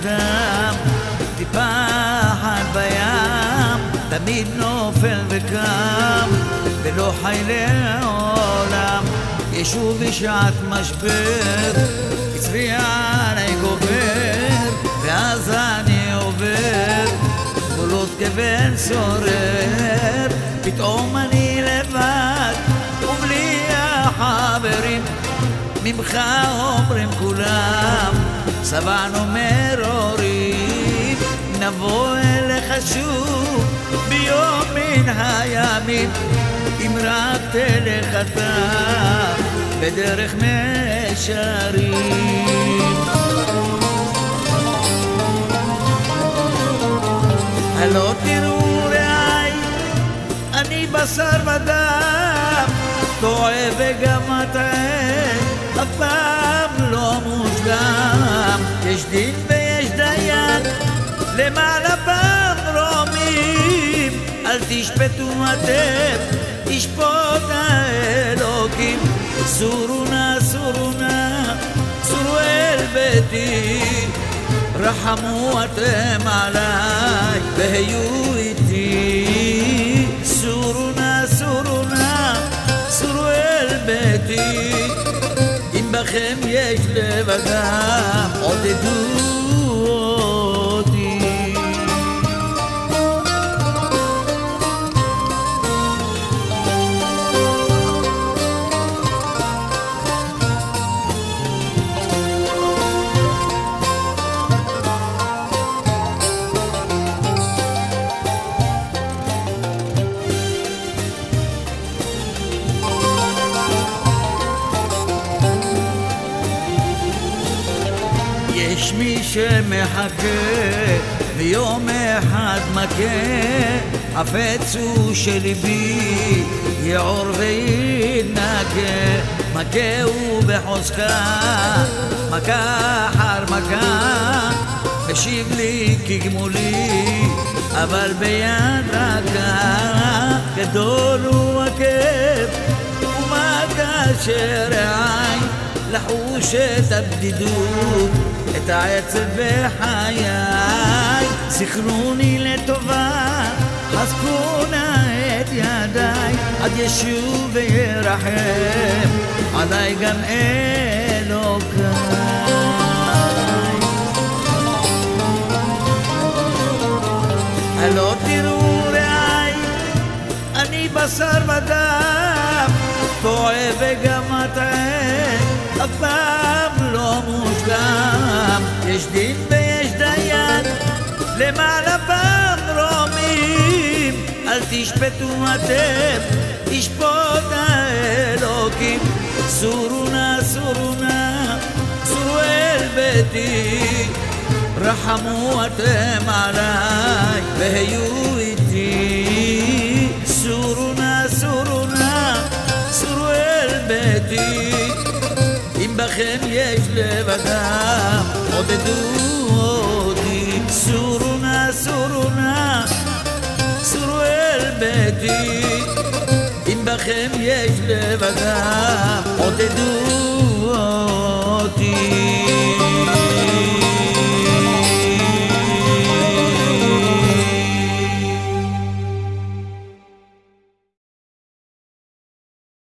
אדם, טיפה אחת בים, תמיד נופל וקם, ולא חי לעולם. ישוב בשעת משבר, הצביע עליי גובר, ואז אני עובר, גבולות כבן שורר, פתאום אני לבד, ובלי החברים. ממך אומרים כולם, שבענו מרורים, נבוא אליך שוב ביום מן הימים, אם רק תלך אתה בדרך נשרים. הלא תראו רעי, אני בשר ודם, טועה וגם מטעה, אף פעם לא מושלם. יש דין דיין, למעלה במרומים, אל תשפטו אתם, ישפוט האלוקים. סורו נא, סורו נא, סורו אל ביתי, רחמו אתם עליי והיו איתי. סורו נא, סורו נא, סורו אל ביתי, אם בכם יש לב אדם, עודדו יש מי שמחכה ויום אחד מכה. הפץ הוא שליבי יעור וינקה מכה הוא בחוזקה מכה אחר מכה. השיב לי כגמולי אבל ביד רכה. גדול הוא הכאב ומה כאשר העין לחוש את הבדידות, את העצב בחיי. זכרוני לטובה, חזקו נא את ידיי, עד ישוב וירחם, עליי גם אלוקיי. הלא תראו רעי, אני בשר ודם, טועה וגם מטעה, מושלם. יש דין ויש דיין, למעלה במרומים, אל תשפטו אתם, ישפוט האלוקים. סורו נא, סורו נא, סורו אל ביתי, רחמו אתם עליי והיו איתי. סורו נא, סורו נא, סורו אל ביתי, אם בכם יש לב אדם, بدودي سرنا سرنا سروا البدي אם בכם יש לבדם עודדו אותי